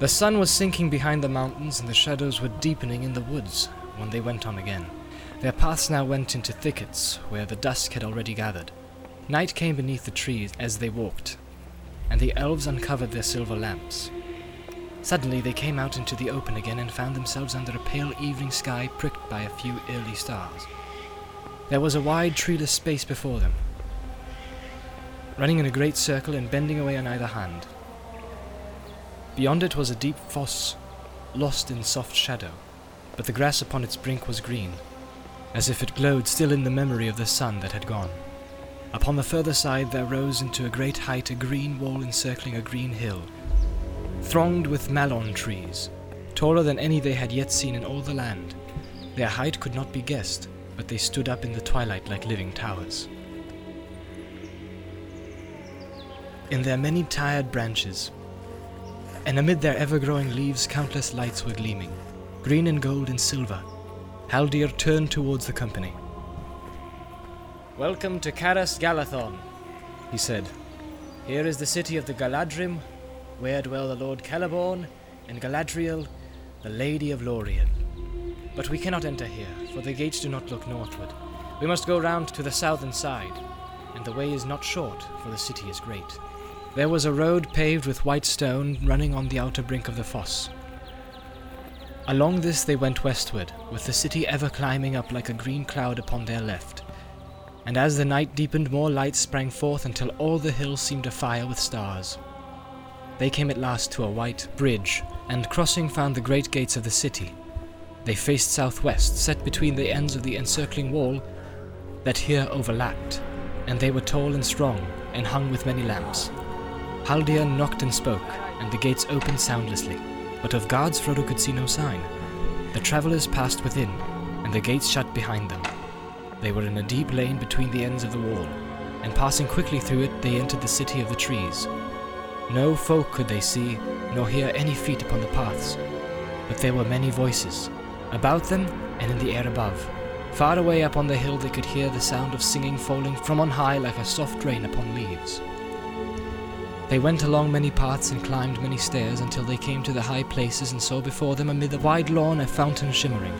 The sun was sinking behind the mountains, and the shadows were deepening in the woods when they went on again. Their paths now went into thickets where the dusk had already gathered. Night came beneath the trees as they walked, and the elves uncovered their silver lamps. Suddenly they came out into the open again and found themselves under a pale evening sky pricked by a few early stars. There was a wide treeless space before them, running in a great circle and bending away on either hand. Beyond it was a deep fosse, lost in soft shadow, but the grass upon its brink was green, as if it glowed still in the memory of the sun that had gone. Upon the further side there rose into a great height a green wall encircling a green hill, thronged with mallorn trees, taller than any they had yet seen in all the land. Their height could not be guessed, but they stood up in the twilight like living towers. In their many tired branches, and amid their ever growing leaves, countless lights were gleaming, green and gold and silver. Haldir turned towards the company. Welcome to Caras Galadhon, he said. Here is the city of the Galadrim, where dwell the Lord Celeborn and Galadriel, the Lady of Lorien. But we cannot enter here, for the gates do not look northward. We must go round to the southern side, and the way is not short, for the city is great. There was a road paved with white stone running on the outer brink of the fosse. Along this they went westward, with the city ever climbing up like a green cloud upon their left. And as the night deepened, more lights sprang forth until all the hills seemed afire with stars. They came at last to a white bridge, and crossing found the great gates of the city. They faced southwest, set between the ends of the encircling wall that here overlapped, and they were tall and strong, and hung with many lamps. Haldir knocked and spoke, and the gates opened soundlessly, but of guards Frodo could see no sign. The travellers passed within, and the gates shut behind them. They were in a deep lane between the ends of the wall, and passing quickly through it, they entered the city of the trees. No folk could they see, nor hear any feet upon the paths, but there were many voices, about them and in the air above. Far away up on the hill, they could hear the sound of singing falling from on high like a soft rain upon leaves. They went along many paths and climbed many stairs until they came to the high places and saw before them amid the wide lawn a fountain shimmering.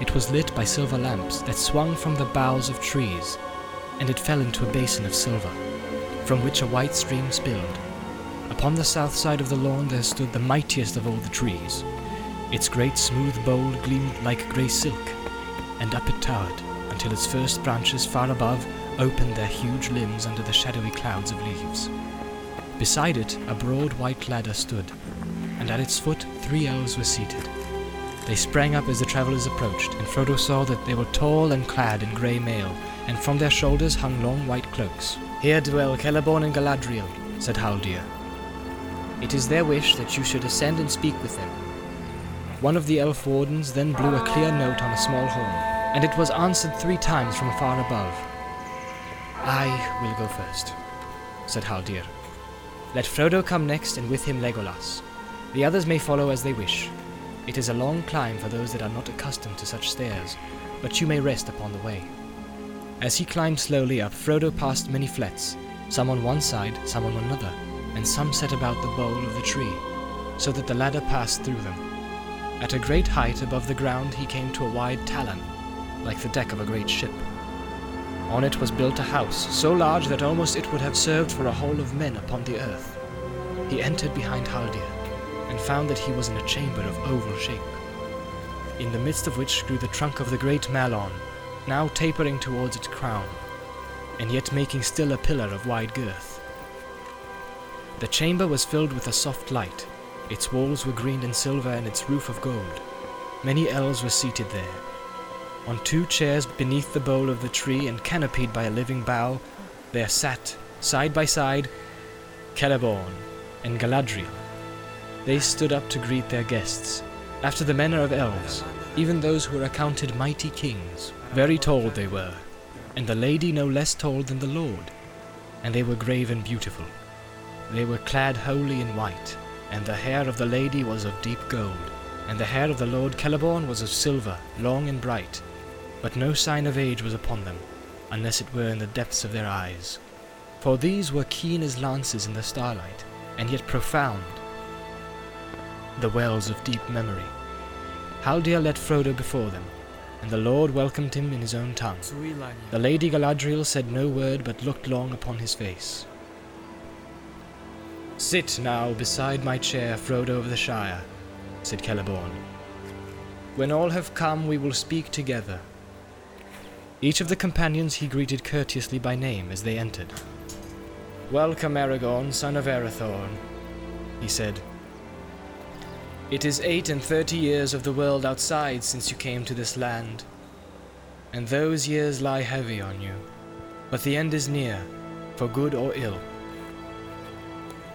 It was lit by silver lamps that swung from the boughs of trees, and it fell into a basin of silver, from which a white stream spilled. Upon the south side of the lawn there stood the mightiest of all the trees. Its great smooth bole gleamed like grey silk, and up it towered until its first branches far above opened their huge limbs under the shadowy clouds of leaves. Beside it, a broad white ladder stood, and at its foot three elves were seated. They sprang up as the travellers approached, and Frodo saw that they were tall and clad in grey mail, and from their shoulders hung long white cloaks. Here dwell Celeborn and Galadriel, said Haldir. It is their wish that you should ascend and speak with them. One of the elf wardens then blew a clear note on a small horn, and it was answered three times from far above. I will go first, said Haldir. Let Frodo come next, and with him Legolas. The others may follow as they wish. It is a long climb for those that are not accustomed to such stairs, but you may rest upon the way. As he climbed slowly up, Frodo passed many flats, some on one side, some on another, and some set about the bole of the tree, so that the ladder passed through them. At a great height above the ground, he came to a wide talan, like the deck of a great ship. On it was built a house, so large that almost it would have served for a whole of men upon the earth. He entered behind Haldir, and found that he was in a chamber of oval shape, in the midst of which grew the trunk of the great mallorn, now tapering towards its crown, and yet making still a pillar of wide girth. The chamber was filled with a soft light. Its walls were green and silver, and its roof of gold. Many elves were seated there. On two chairs beneath the bole of the tree, and canopied by a living bough, there sat, side by side, Celeborn and Galadriel. They stood up to greet their guests, after the manner of elves, even those who were accounted mighty kings. Very tall they were, and the lady no less tall than the lord, and they were grave and beautiful. They were clad wholly in white, and the hair of the lady was of deep gold, and the hair of the lord Celeborn was of silver, long and bright, but no sign of age was upon them, unless it were in the depths of their eyes. For these were keen as lances in the starlight, and yet profound. the wells of deep memory. Haldir led Frodo before them, and the Lord welcomed him in his own tongue. The Lady Galadriel said no word, but looked long upon his face. Sit now beside my chair, Frodo of the Shire, said Celeborn. When all have come, we will speak together. Each of the companions he greeted courteously by name as they entered. Welcome, Aragorn, son of Arathorn, he said. It is eight and thirty years of the world outside since you came to this land, and those years lie heavy on you. But the end is near, for good or ill.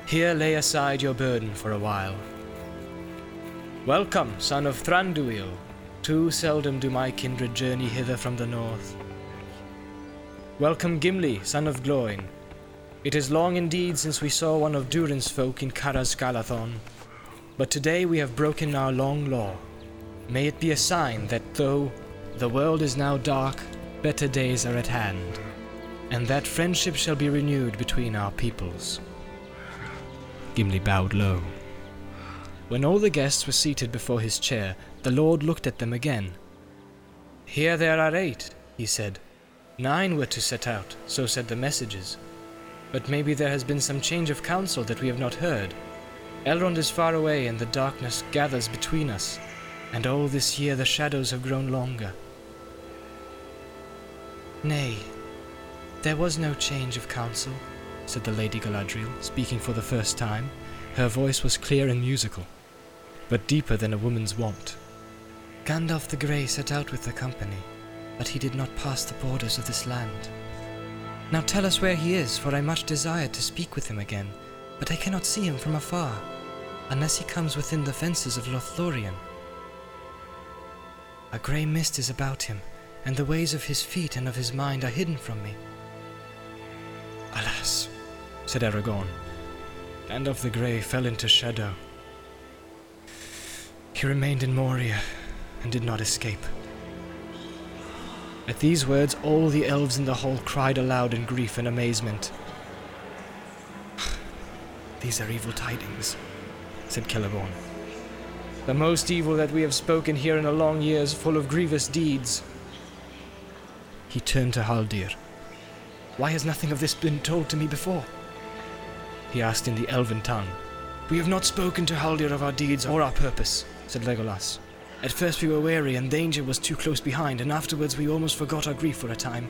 Here lay aside your burden for a while. Welcome, son of Thranduil. Too seldom do my kindred journey hither from the north. Welcome, Gimli, son of Gloin. It is long indeed since we saw one of Durin's folk in Caras-Galadhon, but today we have broken our long law. May it be a sign that though the world is now dark, better days are at hand, and that friendship shall be renewed between our peoples. Gimli bowed low. When all the guests were seated before his chair, the Lord looked at them again. Here there are eight, he said. Nine were to set out, so said the messages. But maybe there has been some change of counsel that we have not heard. Elrond is far away, and the darkness gathers between us, and all this year the shadows have grown longer. Nay, there was no change of counsel, said the Lady Galadriel, speaking for the first time. Her voice was clear and musical, but deeper than a woman's wont. Gandalf the Grey set out with the company, but he did not pass the borders of this land. Now tell us where he is, for I much desired to speak with him again, but I cannot see him from afar unless he comes within the fences of Lothlorien. A grey mist is about him, and the ways of his feet and of his mind are hidden from me. Alas, said Aragorn, Gandalf the Grey fell into shadow. He remained in Moria and did not escape. At these words, all the elves in the hall cried aloud in grief and amazement. These are evil tidings, said Celeborn. The most evil that we have spoken here in a long years, full of grievous deeds. He turned to Haldir. Why has nothing of this been told to me before? He asked in the elven tongue. We have not spoken to Haldir of our deeds or our purpose, said Legolas. At first we were wary, and danger was too close behind, and afterwards we almost forgot our grief for a time,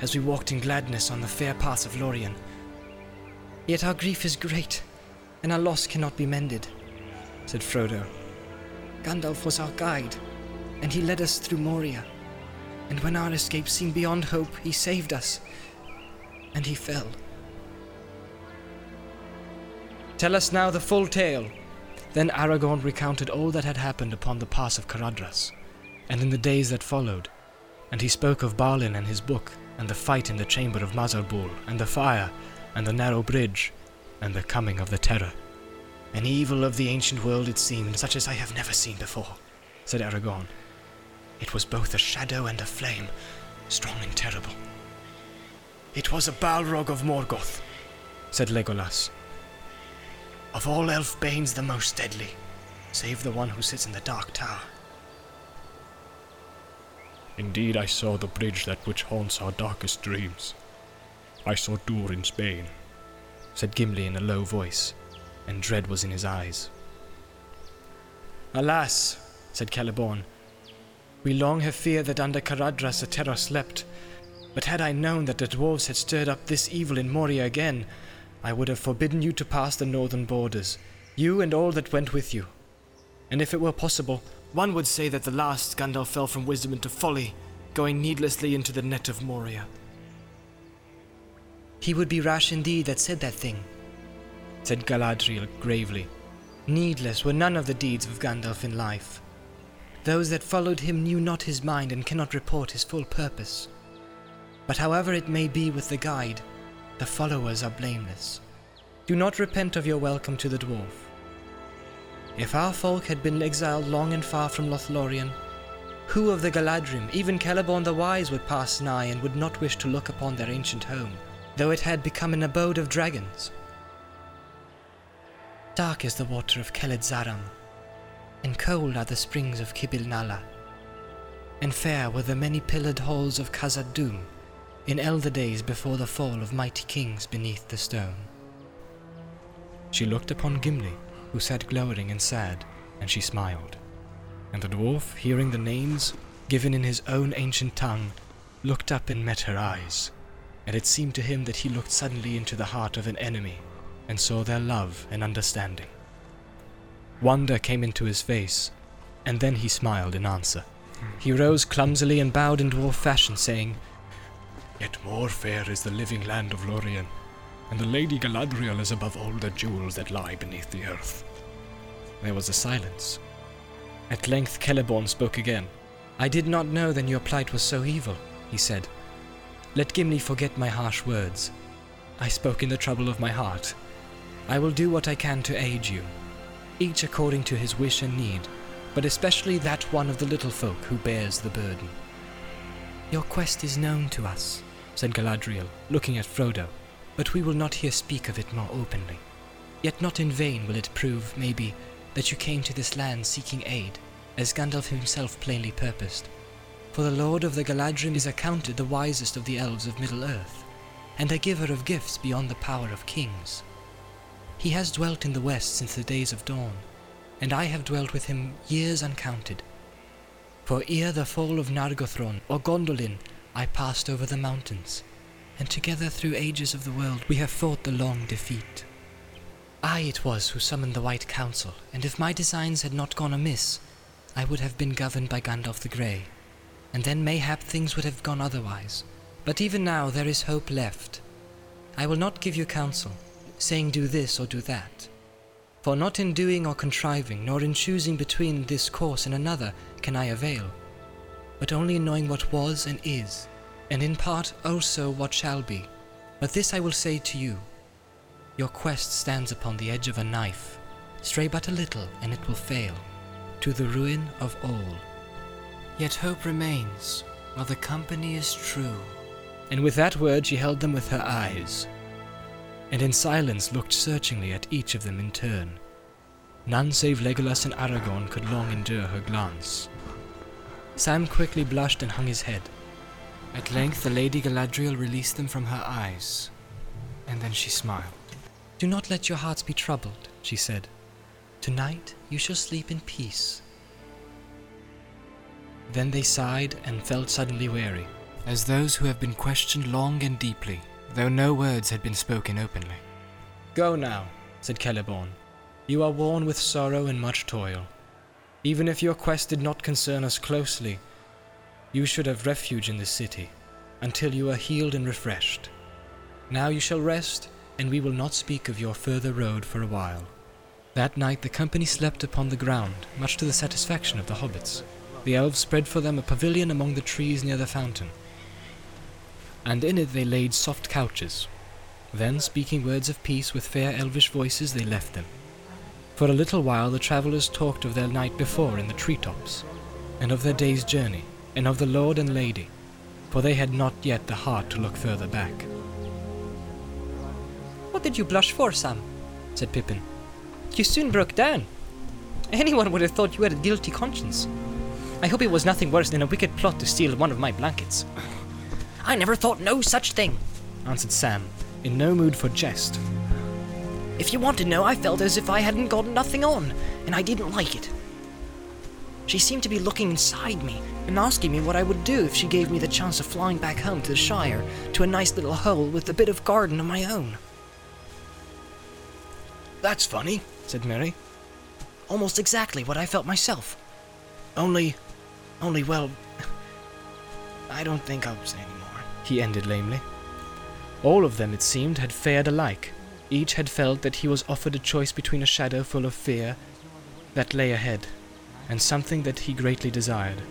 as we walked in gladness on the fair paths of Lorien. Yet our grief is great, and our loss cannot be mended, said Frodo. Gandalf was our guide, and he led us through Moria. And when our escape seemed beyond hope, he saved us, and he fell. Tell us now the full tale. Then Aragorn recounted all that had happened upon the pass of Caradhras, and in the days that followed, and he spoke of Balin and his book, and the fight in the chamber of Mazarbul, and the fire, and the narrow bridge, and the coming of the terror. An evil of the ancient world it seemed, such as I have never seen before, said Aragorn. It was both a shadow and a flame, strong and terrible. It was a Balrog of Morgoth, said Legolas. Of all elf banes the most deadly, save the one who sits in the dark tower. Indeed, I saw the bridge that which haunts our darkest dreams. I saw Durin's bane, said Gimli in a low voice, and dread was in his eyes. Alas, said Celeborn, we long have feared that under Caradhras a terror slept, but had I known that the dwarves had stirred up this evil in Moria again, I would have forbidden you to pass the northern borders, you and all that went with you. And if it were possible, one would say that the last Gandalf fell from wisdom into folly, going needlessly into the net of Moria. He would be rash indeed that said that thing, said Galadriel gravely. Needless were none of the deeds of Gandalf in life. Those that followed him knew not his mind and cannot report his full purpose. But however it may be with the guide, the followers are blameless. Do not repent of your welcome to the dwarf. If our folk had been exiled long and far from Lothlorien, who of the Galadrim, even Celeborn the Wise, would pass nigh and would not wish to look upon their ancient home? though it had become an abode of dragons. Dark is the water of Kheled-zâram, and cold are the springs of Kibil-nâla, and fair were the many pillared halls of Khazad Dûm in elder days before the fall of mighty kings beneath the stone. She looked upon Gimli, who sat glowering and sad, and she smiled. And the dwarf, hearing the names given in his own ancient tongue, looked up and met her eyes, and it seemed to him that he looked suddenly into the heart of an enemy and saw their love and understanding. Wonder came into his face, and then he smiled in answer. He rose clumsily and bowed in dwarf fashion, saying, Yet more fair is the living land of Lorien, and the Lady Galadriel is above all the jewels that lie beneath the earth. There was a silence. At length Celeborn spoke again. I did not know then your plight was so evil, he said. Let Gimli forget my harsh words. I spoke in the trouble of my heart. I will do what I can to aid you, each according to his wish and need, but especially that one of the little folk who bears the burden. Your quest is known to us, said Galadriel, looking at Frodo, but we will not here speak of it more openly. Yet not in vain will it prove, maybe, that you came to this land seeking aid, as Gandalf himself plainly purposed. For the Lord of the Galadrim is accounted the wisest of the elves of Middle-earth, and a giver of gifts beyond the power of kings. He has dwelt in the west since the days of dawn, and I have dwelt with him years uncounted. For ere the fall of Nargothrond or Gondolin, I passed over the mountains, and together through ages of the world we have fought the long defeat. I it was who summoned the White Council, and if my designs had not gone amiss, I would have been governed by Gandalf the Grey, and then mayhap things would have gone otherwise. But even now there is hope left. I will not give you counsel, saying do this or do that. For not in doing or contriving, nor in choosing between this course and another, can I avail, but only in knowing what was and is, and in part also what shall be. But this I will say to you Your quest stands upon the edge of a knife. Stray but a little, and it will fail, to the ruin of all. Yet hope remains, while the company is true. And with that word she held them with her eyes, and in silence looked searchingly at each of them in turn. None save Legolas and Aragorn could long endure her glance. Sam quickly blushed and hung his head. At length the Lady Galadriel released them from her eyes, and then she smiled. Do not let your hearts be troubled, she said. Tonight you shall sleep in peace. Then they sighed and felt suddenly weary, as those who have been questioned long and deeply though no words had been spoken openly. Go now, said Celeborn. You are worn with sorrow and much toil. Even if your quest did not concern us closely, you should have refuge in this city, until you are healed and refreshed. Now you shall rest, and we will not speak of your further road for a while. That night the company slept upon the ground, much to the satisfaction of the hobbits. The elves spread for them a pavilion among the trees near the fountain, and in it they laid soft couches. Then, speaking words of peace with fair elvish voices, they left them. For a little while the travellers talked of their night before in the tree-tops, and of their day's journey, and of the lord and lady, for they had not yet the heart to look further back. What did you blush for, Sam? said Pippin. You soon broke down. Anyone would have thought you had a guilty conscience. I hope it was nothing worse than a wicked plot to steal one of my blankets. I never thought no such thing, answered Sam, in no mood for jest. If you want to know, I felt as if I hadn't got nothing on, and I didn't like it. She seemed to be looking inside me and asking me what I would do if she gave me the chance of flying back home to the Shire to a nice little hole with a bit of garden of my own. That's funny, said Merry. Almost exactly what I felt myself. Only, only, well, I don't think I'll say anymore he ended lamely. All of them, it seemed, had fared alike. Each had felt that he was offered a choice between a shadow full of fear that lay ahead, and something that he greatly desired.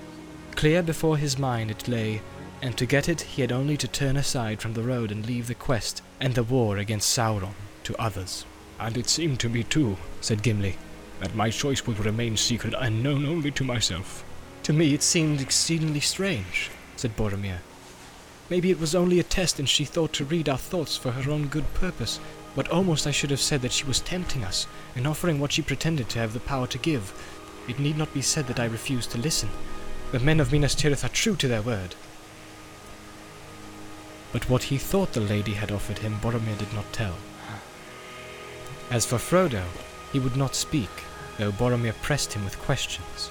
Clear before his mind it lay, and to get it he had only to turn aside from the road and leave the quest and the war against Sauron to others. And it seemed to me too, said Gimli, that my choice would remain secret and known only to myself. To me it seemed exceedingly strange, said Boromir. Maybe it was only a test and she thought to read our thoughts for her own good purpose, but almost I should have said that she was tempting us and offering what she pretended to have the power to give. It need not be said that I refused to listen. The men of Minas Tirith are true to their word. But what he thought the lady had offered him, Boromir did not tell. As for Frodo, he would not speak, though Boromir pressed him with questions.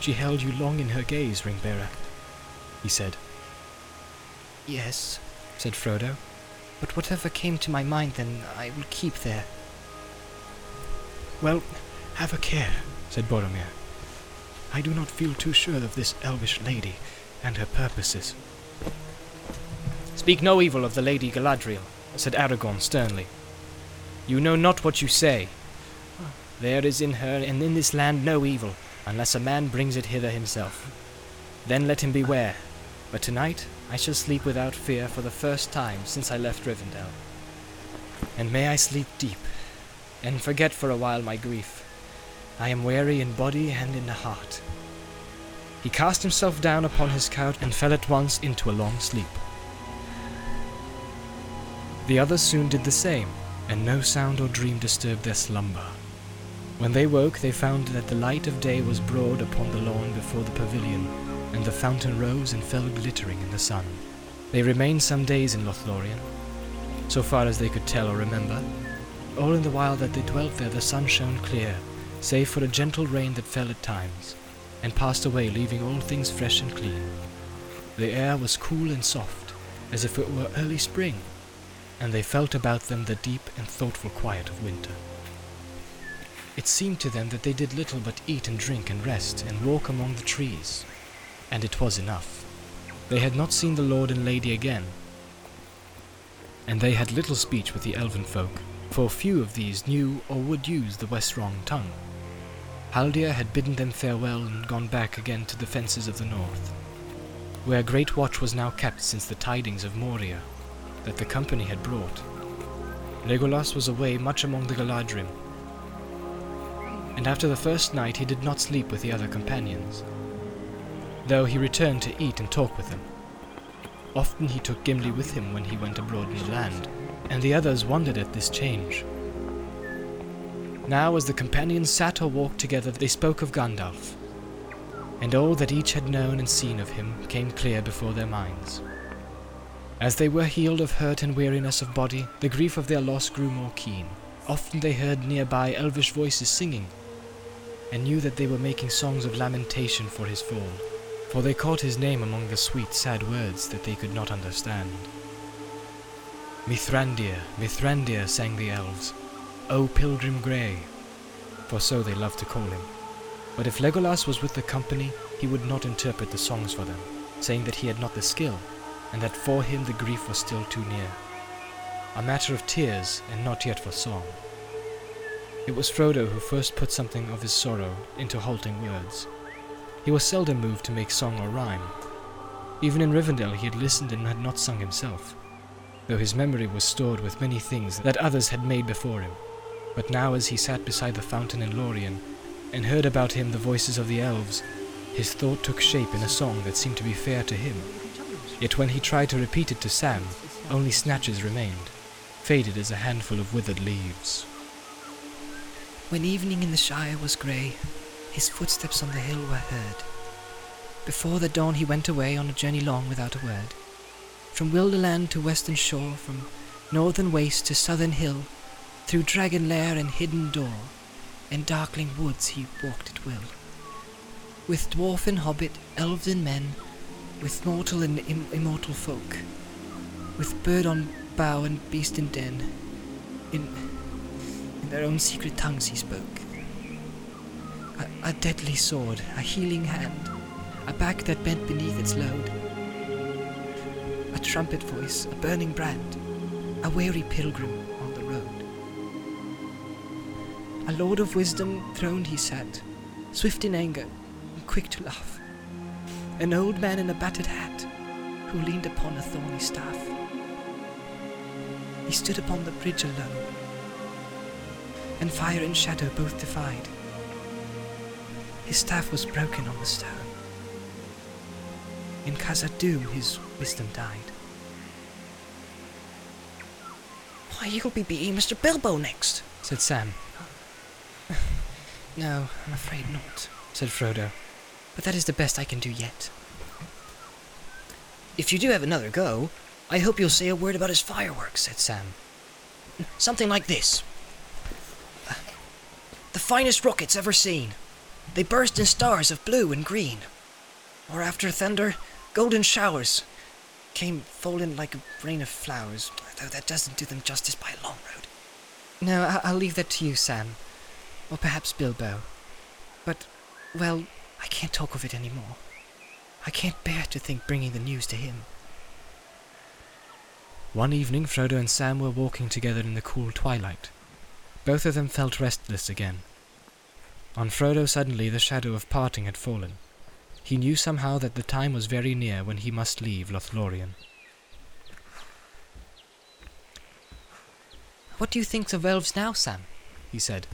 She held you long in her gaze, Ringbearer, he said. Yes, said Frodo. But whatever came to my mind then, I will keep there. Well, have a care, said Boromir. I do not feel too sure of this elvish lady and her purposes. Speak no evil of the Lady Galadriel, said Aragorn sternly. You know not what you say. There is in her and in this land no evil, unless a man brings it hither himself. Then let him beware. But tonight I shall sleep without fear for the first time since I left Rivendell. And may I sleep deep, and forget for a while my grief. I am weary in body and in the heart. He cast himself down upon his couch and fell at once into a long sleep. The others soon did the same, and no sound or dream disturbed their slumber. When they woke, they found that the light of day was broad upon the lawn before the pavilion, and the fountain rose and fell glittering in the sun. They remained some days in Lothlorien, so far as they could tell or remember. All in the while that they dwelt there, the sun shone clear, save for a gentle rain that fell at times, and passed away, leaving all things fresh and clean. The air was cool and soft, as if it were early spring and they felt about them the deep and thoughtful quiet of winter. It seemed to them that they did little but eat and drink and rest and walk among the trees, and it was enough. They had not seen the Lord and Lady again, and they had little speech with the elven folk, for few of these knew or would use the Westron tongue. Haldir had bidden them farewell and gone back again to the fences of the north, where great watch was now kept since the tidings of Moria that the company had brought. Legolas was away much among the Galadrim, and after the first night he did not sleep with the other companions, though he returned to eat and talk with them. Often he took Gimli with him when he went abroad in the land, and the others wondered at this change. Now, as the companions sat or walked together, they spoke of Gandalf, and all that each had known and seen of him came clear before their minds. As they were healed of hurt and weariness of body, the grief of their loss grew more keen. Often they heard nearby elvish voices singing, and knew that they were making songs of lamentation for his fall, for they caught his name among the sweet, sad words that they could not understand. Mithrandir, Mithrandir, sang the elves, O pilgrim grey, for so they loved to call him. But if Legolas was with the company, he would not interpret the songs for them, saying that he had not the skill, and that for him the grief was still too near. A matter of tears, and not yet for song. It was Frodo who first put something of his sorrow into halting words. He was seldom moved to make song or rhyme. Even in Rivendell he had listened and had not sung himself, though his memory was stored with many things that others had made before him. But now as he sat beside the fountain in Lorien, and heard about him the voices of the elves, his thought took shape in a song that seemed to be fair to him, Yet when he tried to repeat it to Sam, only snatches remained, faded as a handful of withered leaves. When evening in the Shire was grey, his footsteps on the hill were heard. Before the dawn he went away on a journey long without a word. From Wilderland to western shore, from northern waste to southern hill, through dragon lair and hidden door, and darkling woods he walked at will. With dwarf and hobbit, elves and men, with mortal and Im- immortal folk, with bird on bough and beast in den. In, in their own secret tongues he spoke. A, a deadly sword, a healing hand, a back that bent beneath its load, a trumpet voice, a burning brand, a weary pilgrim on the road. A lord of wisdom throned he sat, swift in anger and quick to laugh an old man in a battered hat who leaned upon a thorny staff. He stood upon the bridge alone, and fire and shadow both defied. His staff was broken on the stone. In Khazad-dûm his wisdom died. Why, you'll be beating Mr. Bilbo next, said Sam. No, I'm afraid not, said Frodo. But that is the best I can do yet. If you do have another go, I hope you'll say a word about his fireworks, said Sam. Something like this. The finest rockets ever seen. They burst in stars of blue and green. Or after thunder, golden showers came falling like a rain of flowers, though that doesn't do them justice by a long road. No, I- I'll leave that to you, Sam. Or perhaps Bilbo. But, well, I can't talk of it any more. I can't bear to think bringing the news to him. One evening, Frodo and Sam were walking together in the cool twilight. Both of them felt restless again. On Frodo, suddenly, the shadow of parting had fallen. He knew somehow that the time was very near when he must leave Lothlorien. What do you think of elves now, Sam? He said,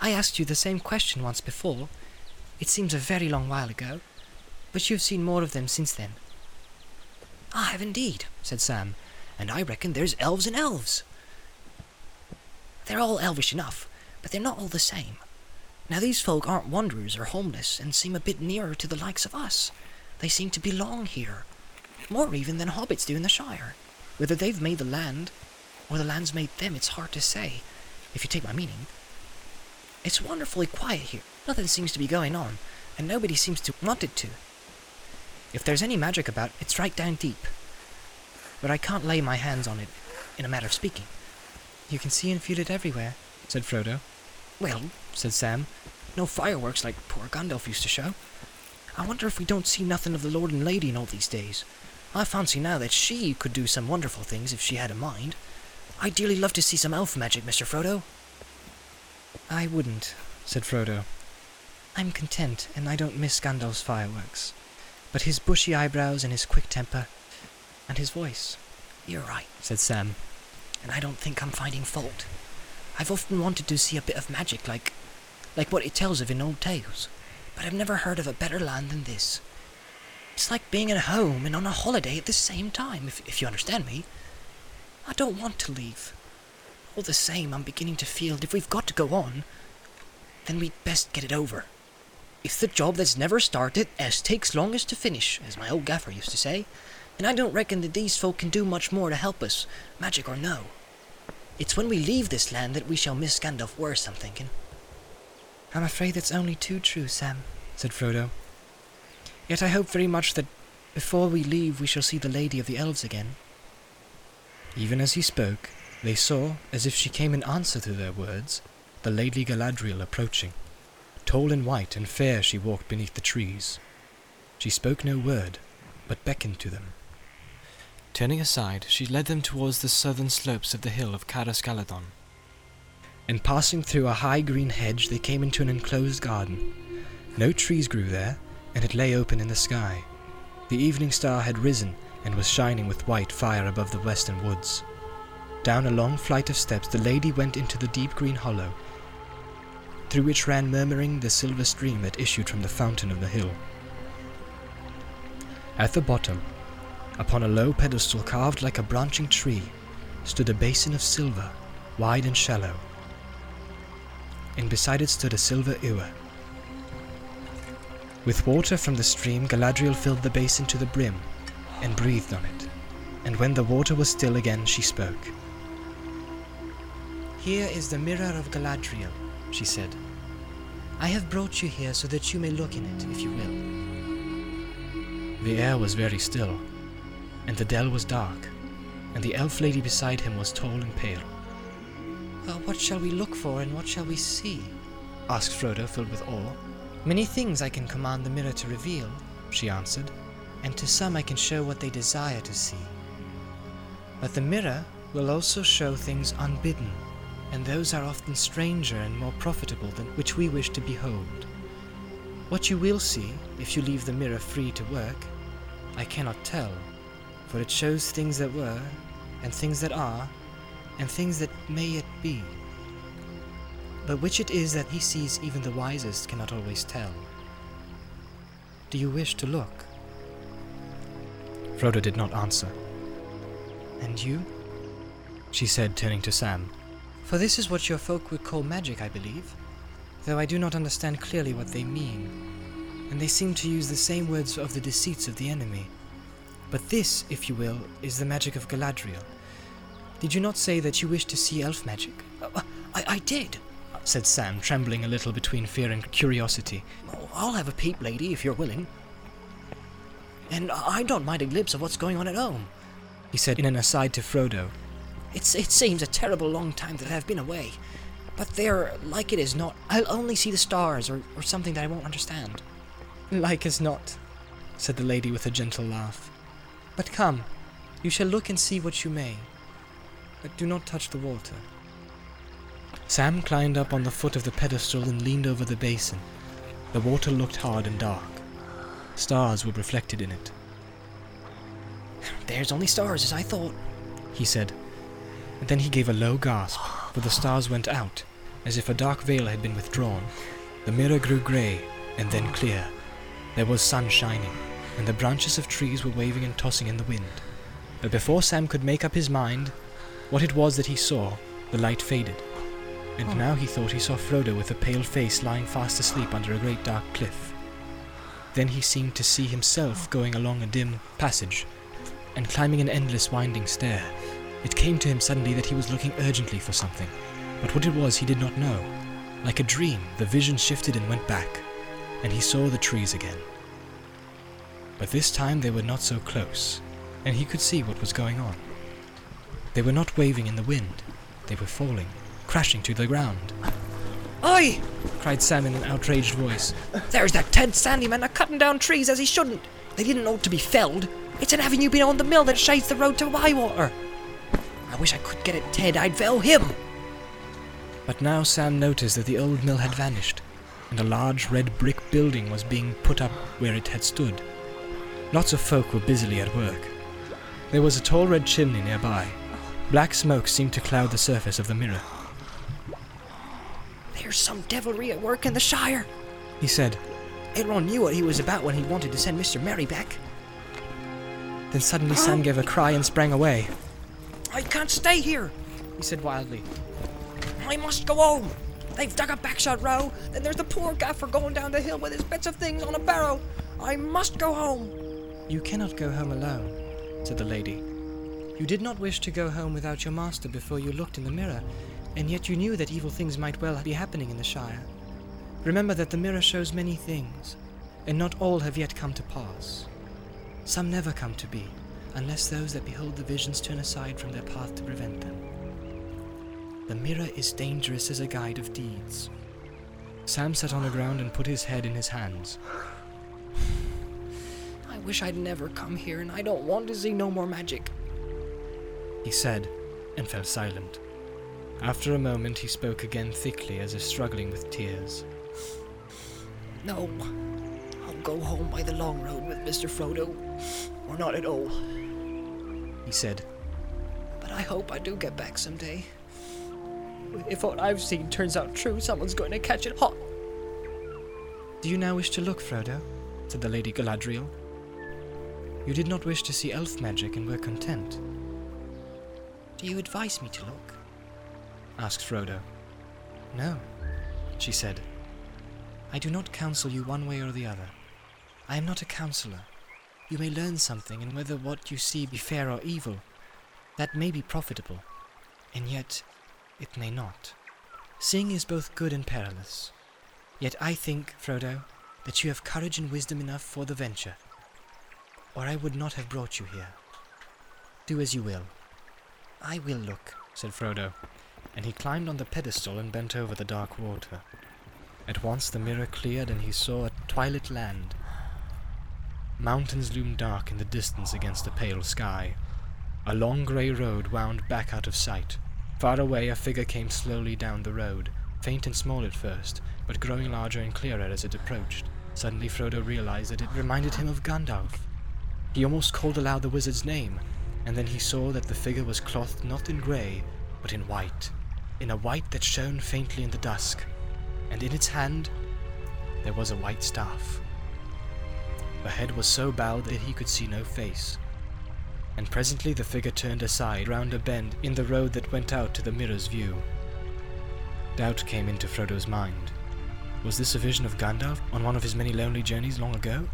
I asked you the same question once before. It seems a very long while ago, but you've seen more of them since then. I have indeed, said Sam, and I reckon there's elves and elves. They're all elvish enough, but they're not all the same. Now, these folk aren't wanderers or homeless and seem a bit nearer to the likes of us. They seem to belong here, more even than hobbits do in the Shire. Whether they've made the land or the land's made them, it's hard to say, if you take my meaning. It's wonderfully quiet here. Nothing seems to be going on, and nobody seems to want it to. If there's any magic about, it's right down deep. But I can't lay my hands on it, in a matter of speaking. You can see and feel it everywhere, said Frodo. Well, said Sam, no fireworks like poor Gandalf used to show. I wonder if we don't see nothing of the Lord and Lady in all these days. I fancy now that she could do some wonderful things if she had a mind. I'd dearly love to see some elf magic, Mr. Frodo. I wouldn't, said Frodo. I'm content, and I don't miss Gandalf's fireworks. But his bushy eyebrows and his quick temper, and his voice, You're right, said Sam. and I don't think I'm finding fault. I've often wanted to see a bit of magic like like what it tells of in old tales, but I've never heard of a better land than this. It's like being at home and on a holiday at the same time, if, if you understand me. I don't want to leave. All the same, I'm beginning to feel that if we've got to go on, then we'd best get it over. It's the job that's never started as takes longest to finish, as my old gaffer used to say, and I don't reckon that these folk can do much more to help us, magic or no. It's when we leave this land that we shall miss Gandalf worse, I'm thinking. I'm afraid that's only too true, Sam, said Frodo. Yet I hope very much that before we leave we shall see the Lady of the Elves again. Even as he spoke, they saw, as if she came in answer to their words, the Lady Galadriel approaching. Tall and white and fair she walked beneath the trees. She spoke no word, but beckoned to them. Turning aside, she led them towards the southern slopes of the hill of Caras Galadhon. And passing through a high green hedge, they came into an enclosed garden. No trees grew there, and it lay open in the sky. The evening star had risen and was shining with white fire above the western woods. Down a long flight of steps, the lady went into the deep green hollow, through which ran murmuring the silver stream that issued from the fountain of the hill. At the bottom, upon a low pedestal carved like a branching tree, stood a basin of silver, wide and shallow, and beside it stood a silver ewer. With water from the stream, Galadriel filled the basin to the brim and breathed on it. And when the water was still again, she spoke. Here is the mirror of Galadriel, she said. I have brought you here so that you may look in it, if you will. The air was very still, and the dell was dark, and the elf lady beside him was tall and pale. Well, what shall we look for and what shall we see? asked Frodo, filled with awe. Many things I can command the mirror to reveal, she answered, and to some I can show what they desire to see. But the mirror will also show things unbidden, and those are often stranger and more profitable than which we wish to behold. What you will see, if you leave the mirror free to work, I cannot tell, for it shows things that were, and things that are, and things that may yet be. But which it is that he sees even the wisest cannot always tell. Do you wish to look? Frodo did not answer. And you? She said, turning to Sam. For this is what your folk would call magic, I believe. though I do not understand clearly what they mean, and they seem to use the same words of the deceits of the enemy. But this, if you will, is the magic of Galadriel. Did you not say that you wished to see elf magic? Uh, I, I did, said Sam, trembling a little between fear and curiosity. Oh, I'll have a peep, lady, if you're willing. And I don't mind a glimpse of what's going on at home. He said in an aside to Frodo. It's, it seems a terrible long time that I've been away. But there, like it is not, I'll only see the stars or, or something that I won't understand. Like as not, said the lady with a gentle laugh. But come, you shall look and see what you may. But do not touch the water. Sam climbed up on the foot of the pedestal and leaned over the basin. The water looked hard and dark. Stars were reflected in it. There's only stars, as I thought, he said. And then he gave a low gasp, for the stars went out, as if a dark veil had been withdrawn. The mirror grew grey, and then clear. There was sun shining, and the branches of trees were waving and tossing in the wind. But before Sam could make up his mind what it was that he saw, the light faded, and oh. now he thought he saw Frodo with a pale face lying fast asleep under a great dark cliff. Then he seemed to see himself going along a dim passage and climbing an endless winding stair. It came to him suddenly that he was looking urgently for something, but what it was he did not know. Like a dream, the vision shifted and went back, and he saw the trees again. But this time they were not so close, and he could see what was going on. They were not waving in the wind, they were falling, crashing to the ground. Oi! cried Sam in an outraged voice. There's that Ted Sandyman a cutting down trees as he shouldn't. They didn't ought to be felled. It's an avenue beyond the mill that shades the road to Bywater. I wish I could get at Ted, I'd fell him. But now Sam noticed that the old mill had vanished, and a large red brick building was being put up where it had stood. Lots of folk were busily at work. There was a tall red chimney nearby. Black smoke seemed to cloud the surface of the mirror. There's some devilry at work in the Shire, he said. Elrond knew what he was about when he wanted to send Mr. Merry back. Then suddenly Sam gave a cry and sprang away. I can't stay here, he said wildly. I must go home. They've dug a Bagshot Row, and there's the poor gaffer going down the hill with his bits of things on a barrow. I must go home. You cannot go home alone, said the lady. You did not wish to go home without your master before you looked in the mirror, and yet you knew that evil things might well be happening in the Shire. Remember that the mirror shows many things, and not all have yet come to pass. Some never come to be, unless those that behold the visions turn aside from their path to prevent them. The mirror is dangerous as a guide of deeds. Sam sat on the ground and put his head in his hands. I wish I'd never come here, and I don't want to see no more magic. He said, and fell silent. After a moment, he spoke again thickly, as if struggling with tears. No, I'll go home by the long road with Mr. Frodo, or not at all. He said. But I hope I do get back someday. If what I've seen turns out true, someone's going to catch it hot. Do you now wish to look, Frodo? said the Lady Galadriel. You did not wish to see elf magic and were content. Do you advise me to look? asked Frodo. No, she said. I do not counsel you one way or the other. I am not a counselor. You may learn something, and whether what you see be fair or evil, that may be profitable, and yet it may not. Seeing is both good and perilous. Yet I think, Frodo, that you have courage and wisdom enough for the venture, or I would not have brought you here. Do as you will. I will look, said Frodo and he climbed on the pedestal and bent over the dark water. At once the mirror cleared and he saw a twilit land. Mountains loomed dark in the distance against the pale sky. A long grey road wound back out of sight. Far away a figure came slowly down the road, faint and small at first, but growing larger and clearer as it approached. Suddenly Frodo realized that it reminded him of Gandalf. He almost called aloud the wizard's name, and then he saw that the figure was clothed not in grey, but in white in a white that shone faintly in the dusk, and in its hand there was a white staff. The head was so bowed that he could see no face, and presently the figure turned aside round a bend in the road that went out to the mirror's view. Doubt came into Frodo's mind. Was this a vision of Gandalf on one of his many lonely journeys long ago?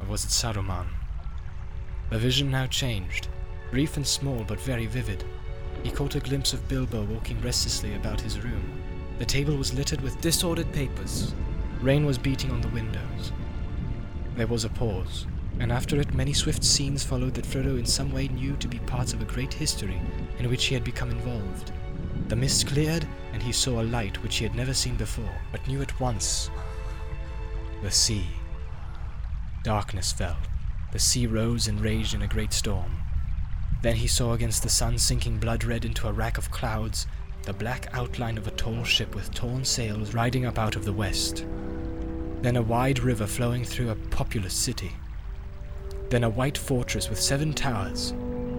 Or was it Saruman? The vision now changed, brief and small but very vivid. He caught a glimpse of Bilbo walking restlessly about his room. The table was littered with disordered papers. Rain was beating on the windows. There was a pause, and after it many swift scenes followed that Frodo in some way knew to be parts of a great history in which he had become involved. The mist cleared, and he saw a light which he had never seen before, but knew at once. The sea. Darkness fell. The sea rose and raged in a great storm. Then he saw against the sun sinking blood red into a rack of clouds the black outline of a tall ship with torn sails riding up out of the west. Then a wide river flowing through a populous city. Then a white fortress with seven towers,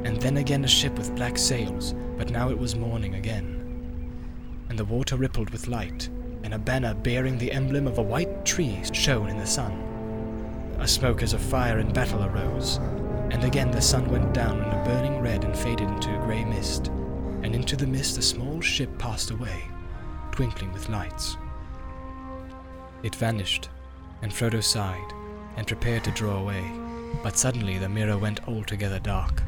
and then again a ship with black sails, but now it was morning again. And the water rippled with light, and a banner bearing the emblem of a white tree shone in the sun. A smoke as of fire in battle arose, and again the sun went down in a burning red and faded into a grey mist, and into the mist a small ship passed away, twinkling with lights. It vanished, and Frodo sighed, and prepared to draw away, but suddenly the mirror went altogether dark,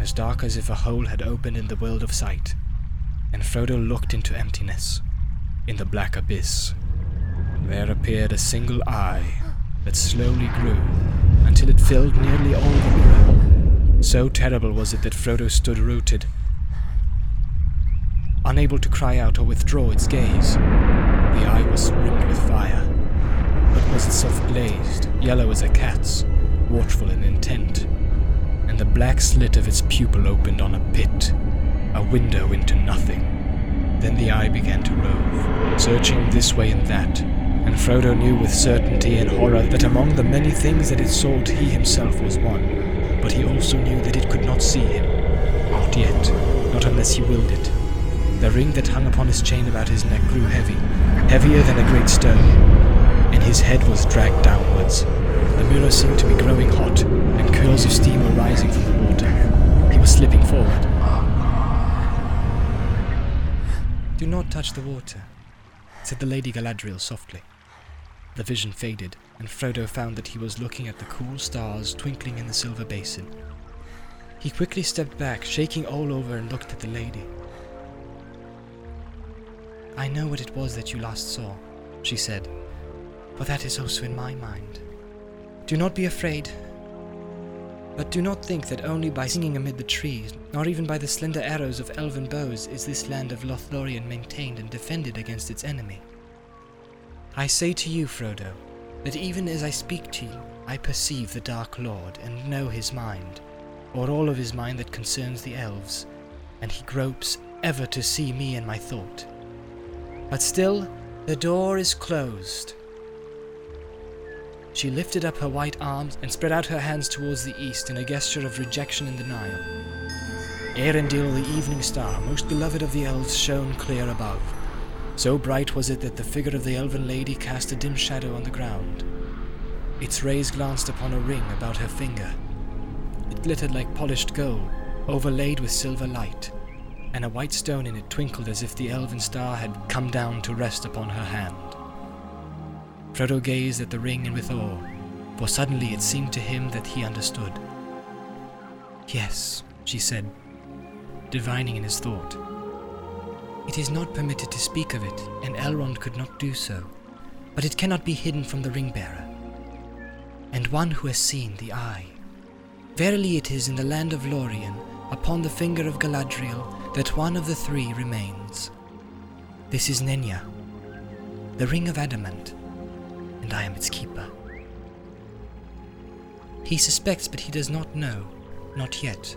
as dark as if a hole had opened in the world of sight, and Frodo looked into emptiness, in the black abyss. There appeared a single eye that slowly grew until it filled nearly all the mirror. So terrible was it that Frodo stood rooted, unable to cry out or withdraw its gaze. The eye was rimmed with fire, but was itself glazed, yellow as a cat's, watchful and intent, and the black slit of its pupil opened on a pit, a window into nothing. Then the eye began to rove, searching this way and that, and Frodo knew with certainty and horror that among the many things that it sought he himself was one, but he also knew that it could not see him. Not yet, not unless he willed it. The ring that hung upon his chain about his neck grew heavy, heavier than a great stone, and his head was dragged downwards. The mirror seemed to be growing hot, and curls of steam were rising from the water. He was slipping forward. Do not touch the water, said the Lady Galadriel softly. The vision faded, and Frodo found that he was looking at the cool stars twinkling in the silver basin. He quickly stepped back, shaking all over, and looked at the lady. I know what it was that you last saw, she said, for that is also in my mind. Do not be afraid, but do not think that only by singing amid the trees, nor even by the slender arrows of elven bows, is this land of Lothlorien maintained and defended against its enemy. I say to you, Frodo, that even as I speak to you, I perceive the Dark Lord and know his mind, or all of his mind that concerns the elves, and he gropes ever to see me in my thought. But still, the door is closed. She lifted up her white arms and spread out her hands towards the east in a gesture of rejection and denial. Eärendil, the evening star, most beloved of the elves, shone clear above. So bright was it that the figure of the elven lady cast a dim shadow on the ground. Its rays glanced upon a ring about her finger. It glittered like polished gold, overlaid with silver light, and a white stone in it twinkled as if the elven star had come down to rest upon her hand. Frodo gazed at the ring and with awe, for suddenly it seemed to him that he understood. Yes, she said, divining in his thought. It is not permitted to speak of it, and Elrond could not do so, but it cannot be hidden from the ring bearer. And one who has seen the eye. Verily it is in the land of Lorien, upon the finger of Galadriel, that one of the three remains. This is Nenya, the ring of adamant, and I am its keeper. He suspects, but he does not know, not yet.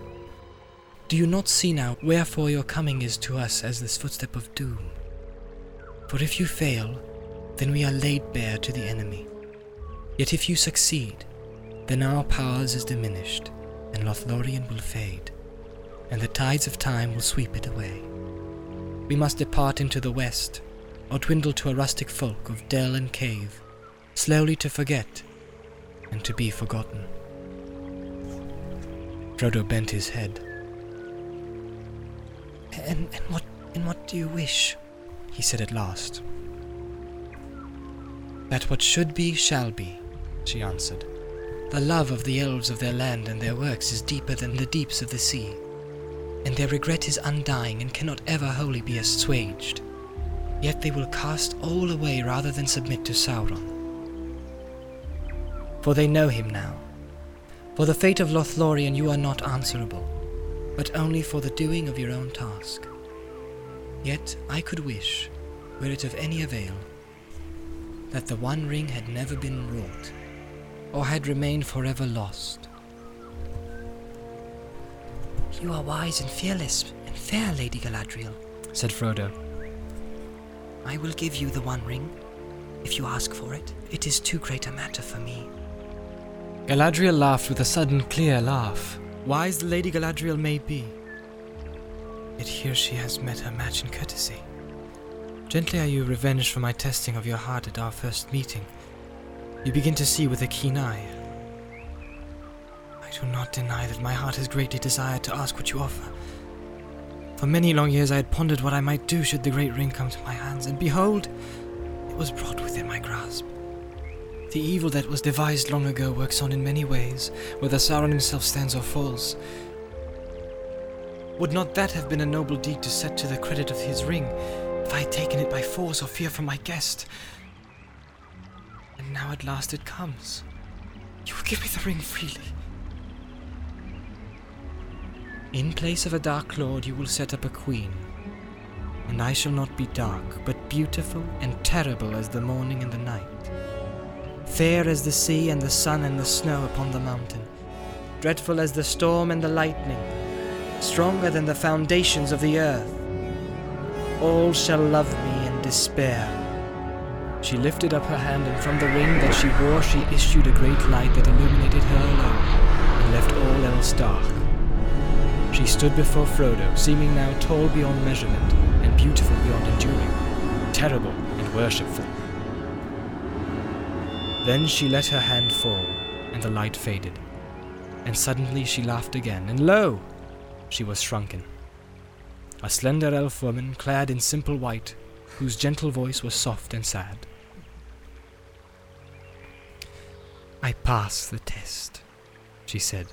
Do you not see now wherefore your coming is to us as this footstep of doom? For if you fail, then we are laid bare to the enemy. Yet if you succeed, then our powers is diminished, and Lothlorien will fade, and the tides of time will sweep it away. We must depart into the west, or dwindle to a rustic folk of dell and cave, slowly to forget, and to be forgotten. Frodo bent his head. And, and what and what do you wish? he said at last. That what should be shall be, she answered. The love of the elves of their land and their works is deeper than the deeps of the sea, and their regret is undying and cannot ever wholly be assuaged. Yet they will cast all away rather than submit to Sauron. For they know him now. For the fate of Lothlorien you are not answerable, but only for the doing of your own task. Yet I could wish, were it of any avail, that the One Ring had never been wrought or had remained forever lost. You are wise and fearless and fair, Lady Galadriel, said Frodo. I will give you the One Ring, if you ask for it. It is too great a matter for me. Galadriel laughed with a sudden clear laugh, wise the Lady Galadriel may be. Yet here she has met her match in courtesy. Gently are you revenged for my testing of your heart at our first meeting, you begin to see with a keen eye. I do not deny that my heart has greatly desired to ask what you offer. For many long years I had pondered what I might do should the great ring come to my hands, and behold, it was brought within my grasp. The evil that was devised long ago works on in many ways, whether Sauron himself stands or falls. Would not that have been a noble deed to set to the credit of his ring, if I had taken it by force or fear from my guest? And now at last it comes. You will give me the ring freely. In place of a dark lord, you will set up a queen. And I shall not be dark, but beautiful and terrible as the morning and the night. Fair as the sea and the sun and the snow upon the mountain. Dreadful as the storm and the lightning. Stronger than the foundations of the earth. All shall love me and despair she lifted up her hand, and from the ring that she wore she issued a great light that illuminated her alone, and left all else dark. She stood before Frodo, seeming now tall beyond measurement, and beautiful beyond enduring, terrible and worshipful. Then she let her hand fall, and the light faded. And suddenly she laughed again, and lo! She was shrunken. A slender elf woman, clad in simple white, whose gentle voice was soft and sad. I pass the test, she said.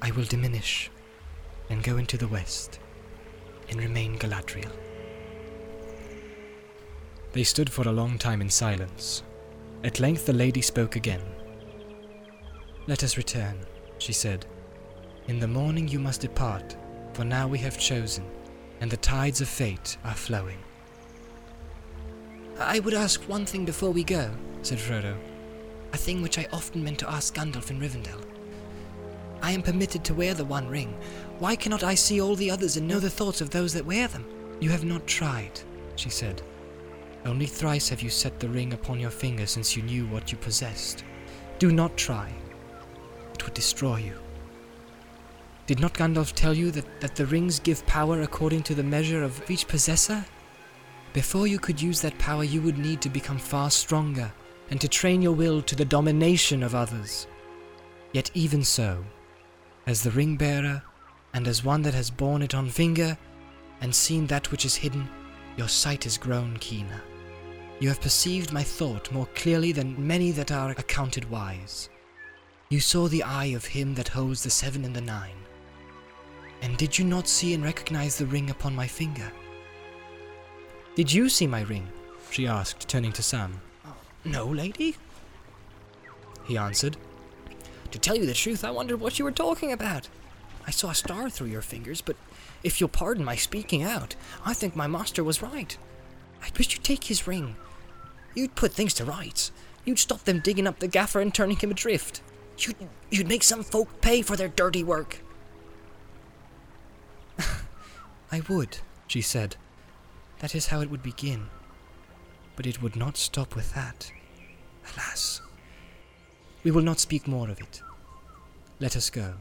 I will diminish and go into the west and remain Galadriel. They stood for a long time in silence. At length the lady spoke again. Let us return, she said. In the morning you must depart, for now we have chosen, and the tides of fate are flowing. I would ask one thing before we go, said Frodo a thing which I often meant to ask Gandalf in Rivendell. I am permitted to wear the One Ring. Why cannot I see all the others and know the thoughts of those that wear them? You have not tried, she said. Only thrice have you set the ring upon your finger since you knew what you possessed. Do not try. It would destroy you. Did not Gandalf tell you that, that the rings give power according to the measure of each possessor? Before you could use that power, you would need to become far stronger and to train your will to the domination of others. Yet even so, as the ring bearer, and as one that has borne it on finger, and seen that which is hidden, your sight has grown keener. You have perceived my thought more clearly than many that are accounted wise. You saw the eye of him that holds the seven and the nine. And did you not see and recognize the ring upon my finger? Did you see my ring? she asked, turning to Sam. Oh, no, lady, he answered. To tell you the truth, I wondered what you were talking about. I saw a star through your fingers, but if you'll pardon my speaking out, I think my master was right. I wish you'd take his ring. You'd put things to rights. You'd stop them digging up the gaffer and turning him adrift. You'd, you'd make some folk pay for their dirty work. I would, she said. That is how it would begin. But it would not stop with that. Alas. We will not speak more of it. Let us go.